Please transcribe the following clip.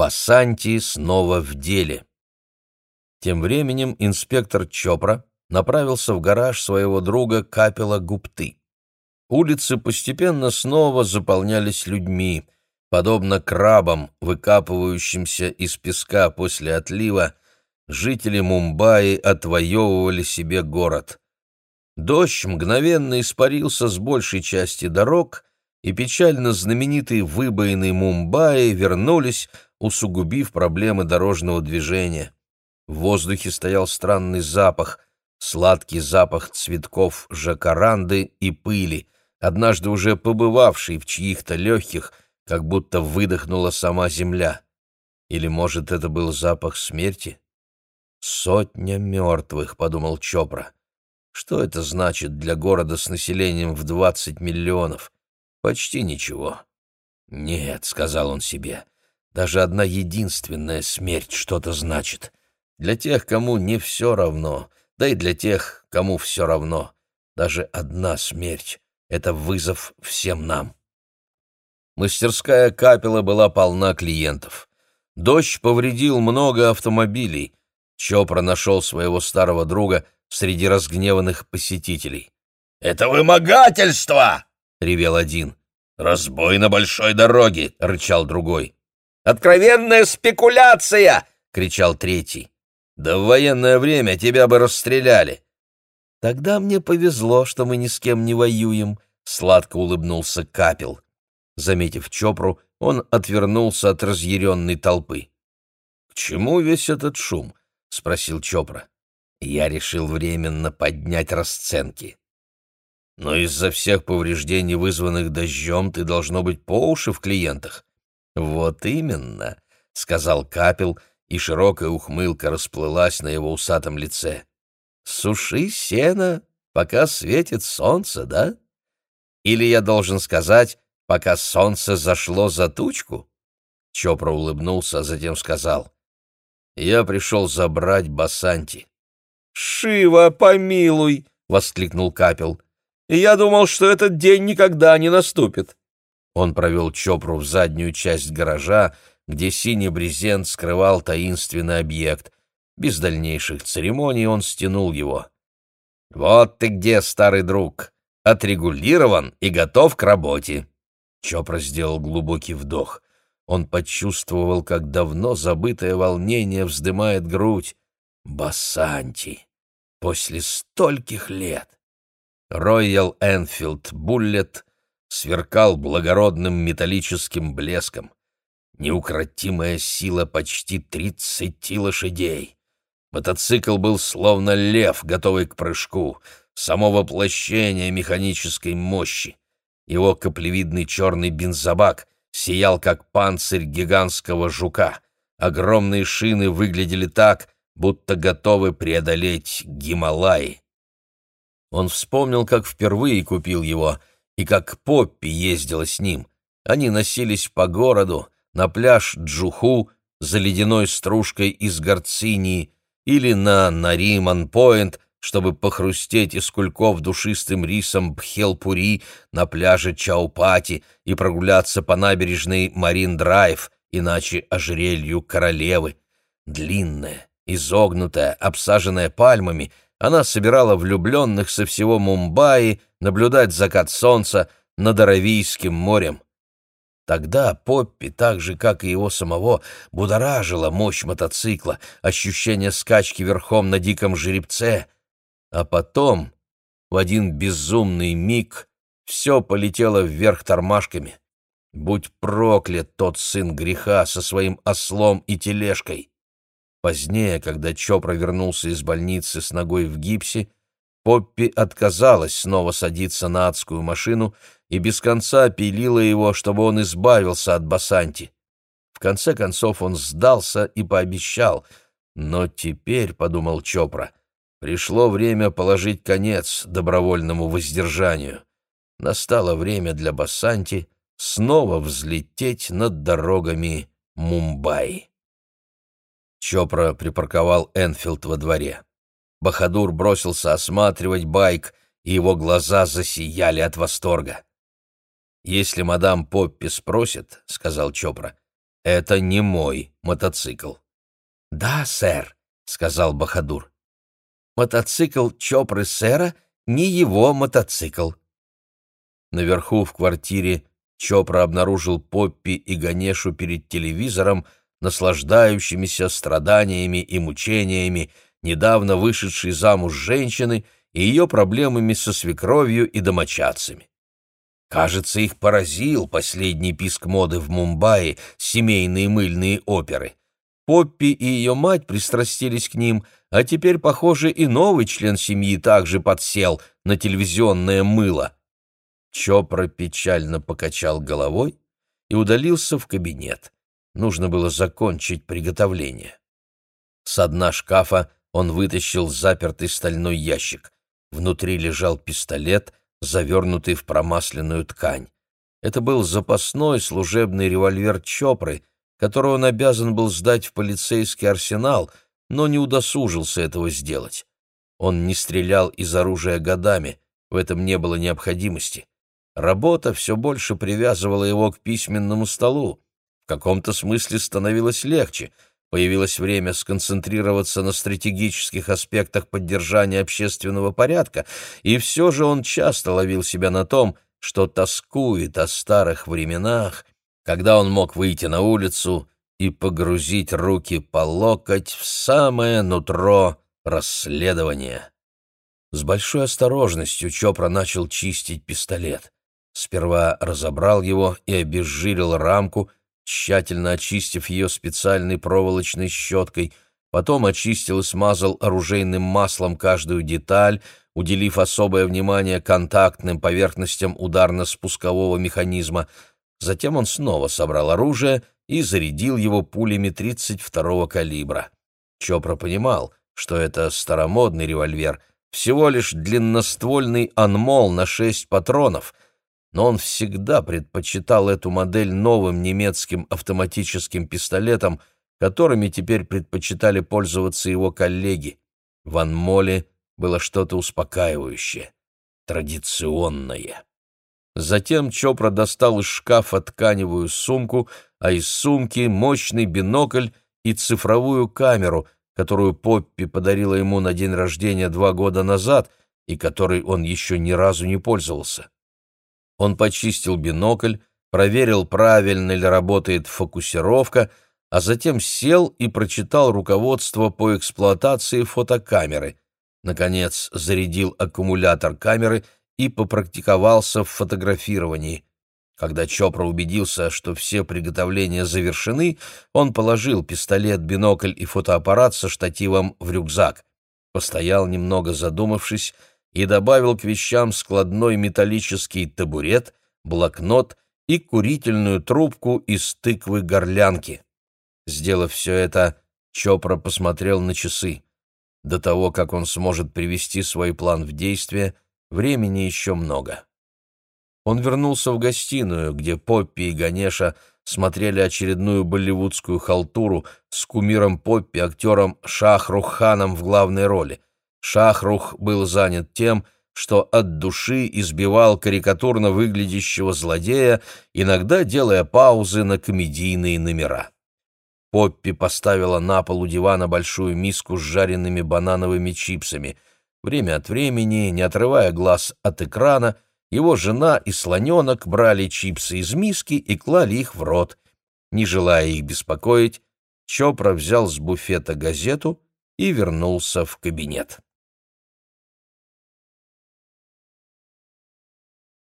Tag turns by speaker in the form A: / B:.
A: Басанти снова в деле. Тем временем инспектор Чопра направился в гараж своего друга Капела Гупты. Улицы постепенно снова заполнялись людьми. Подобно крабам, выкапывающимся из песка после отлива, жители Мумбаи отвоевывали себе город. Дождь мгновенно испарился с большей части дорог, и печально знаменитые выбоины Мумбаи вернулись, усугубив проблемы дорожного движения. В воздухе стоял странный запах, сладкий запах цветков жакаранды и пыли, однажды уже побывавший в чьих-то легких, как будто выдохнула сама земля. Или, может, это был запах смерти? «Сотня мертвых», — подумал Чопра. «Что это значит для города с населением в двадцать миллионов? Почти ничего». «Нет», — сказал он себе, — «даже одна единственная смерть что-то значит. Для тех, кому не все равно, да и для тех, кому все равно. Даже одна смерть — это вызов всем нам». Мастерская капела была полна клиентов. Дождь повредил много автомобилей. Чопра нашел своего старого друга среди разгневанных посетителей.
B: «Это вымогательство!»
A: — ревел один.
B: «Разбой на большой дороге!» — рычал другой.
C: «Откровенная спекуляция!» — кричал третий.
A: «Да в военное время тебя бы расстреляли!»
C: «Тогда мне повезло, что мы ни с кем не воюем», — сладко улыбнулся Капел.
A: Заметив Чопру, он отвернулся от разъяренной толпы. «К чему весь этот шум?» — спросил Чопра. «Я решил временно поднять расценки». «Но из-за всех повреждений, вызванных дождем, ты должно быть по уши в клиентах». «Вот именно», — сказал Капел, и широкая ухмылка расплылась на его усатом лице. «Суши сено, пока светит солнце, да? Или я должен сказать, пока солнце зашло за тучку?» Чопра улыбнулся, а затем сказал. «Я пришел забрать Басанти».
C: «Шива, помилуй!» — воскликнул Капел. «Я думал, что этот день никогда не наступит».
A: Он провел Чопру в заднюю часть гаража, где синий брезент скрывал таинственный объект. Без дальнейших церемоний он стянул его. «Вот ты где, старый друг! Отрегулирован и готов к работе!» Чопра сделал глубокий вдох. Он почувствовал, как давно забытое волнение вздымает грудь. Басанти! После стольких лет! Роял Энфилд Буллет сверкал благородным металлическим блеском. Неукротимая сила почти тридцати лошадей. Мотоцикл был словно лев, готовый к прыжку, само воплощение механической мощи. Его каплевидный черный бензобак сиял, как панцирь гигантского жука. Огромные шины выглядели так, будто готовы преодолеть Гималаи. Он вспомнил, как впервые купил его, и как Поппи ездила с ним. Они носились по городу, на пляж Джуху за ледяной стружкой из горцинии или на Нариман-Пойнт чтобы похрустеть из кульков душистым рисом Бхелпури на пляже Чаупати и прогуляться по набережной Марин-Драйв, иначе ожерелью королевы. Длинная, изогнутая, обсаженная пальмами, она собирала влюбленных со всего Мумбаи наблюдать закат солнца над Аравийским морем. Тогда Поппи, так же, как и его самого, будоражила мощь мотоцикла, ощущение скачки верхом на диком жеребце — а потом, в один безумный миг, все полетело вверх тормашками. Будь проклят тот сын греха со своим ослом и тележкой. Позднее, когда Чопра вернулся из больницы с ногой в гипсе, Поппи отказалась снова садиться на адскую машину и без конца пилила его, чтобы он избавился от Басанти. В конце концов он сдался и пообещал, но теперь, — подумал Чопра, — Пришло время положить конец добровольному воздержанию. Настало время для Басанти снова взлететь над дорогами Мумбаи. Чопра припарковал Энфилд во дворе. Бахадур бросился осматривать байк, и его глаза засияли от восторга. «Если мадам Поппи спросит, — сказал Чопра, это не мой мотоцикл.
C: «Да, сэр», — сказал Бахадур. «Мотоцикл Чопры сэра не его мотоцикл».
A: Наверху в квартире Чопра обнаружил Поппи и Ганешу перед телевизором, наслаждающимися страданиями и мучениями недавно вышедшей замуж женщины и ее проблемами со свекровью и домочадцами. Кажется, их поразил последний писк моды в Мумбаи, семейные мыльные оперы. Поппи и ее мать пристрастились к ним, а теперь, похоже, и новый член семьи также подсел на телевизионное мыло. Чопра печально покачал головой и удалился в кабинет. Нужно было закончить приготовление. С дна шкафа он вытащил запертый стальной ящик. Внутри лежал пистолет, завернутый в промасленную ткань. Это был запасной служебный револьвер Чопры, который он обязан был сдать в полицейский арсенал, но не удосужился этого сделать. Он не стрелял из оружия годами, в этом не было необходимости. Работа все больше привязывала его к письменному столу. Каком-то смысле становилось легче. Появилось время сконцентрироваться на стратегических аспектах поддержания общественного порядка, и все же он часто ловил себя на том, что тоскует о старых временах, когда он мог выйти на улицу и погрузить руки по локоть в самое нутро расследования. С большой осторожностью Чопра начал чистить пистолет. Сперва разобрал его и обезжирил рамку, тщательно очистив ее специальной проволочной щеткой, потом очистил и смазал оружейным маслом каждую деталь, уделив особое внимание контактным поверхностям ударно-спускового механизма. Затем он снова собрал оружие и зарядил его пулями 32-го калибра. Чопра понимал, что это старомодный револьвер, всего лишь длинноствольный анмол на шесть патронов — но он всегда предпочитал эту модель новым немецким автоматическим пистолетом, которыми теперь предпочитали пользоваться его коллеги. В Анмоле было что-то успокаивающее, традиционное. Затем Чопра достал из шкафа тканевую сумку, а из сумки мощный бинокль и цифровую камеру, которую Поппи подарила ему на день рождения два года назад и которой он еще ни разу не пользовался. Он почистил бинокль, проверил, правильно ли работает фокусировка, а затем сел и прочитал руководство по эксплуатации фотокамеры. Наконец, зарядил аккумулятор камеры и попрактиковался в фотографировании. Когда Чопра убедился, что все приготовления завершены, он положил пистолет, бинокль и фотоаппарат со штативом в рюкзак. Постоял немного задумавшись, и добавил к вещам складной металлический табурет, блокнот и курительную трубку из тыквы-горлянки. Сделав все это, Чопра посмотрел на часы. До того, как он сможет привести свой план в действие, времени еще много. Он вернулся в гостиную, где Поппи и Ганеша смотрели очередную болливудскую халтуру с кумиром Поппи, актером Шахруханом в главной роли — Шахрух был занят тем, что от души избивал карикатурно выглядящего злодея, иногда делая паузы на комедийные номера. Поппи поставила на пол у дивана большую миску с жареными банановыми чипсами. Время от времени, не отрывая глаз от экрана, его жена и слоненок брали чипсы из миски и клали их в рот. Не желая их беспокоить, Чопра взял с буфета газету и вернулся в кабинет.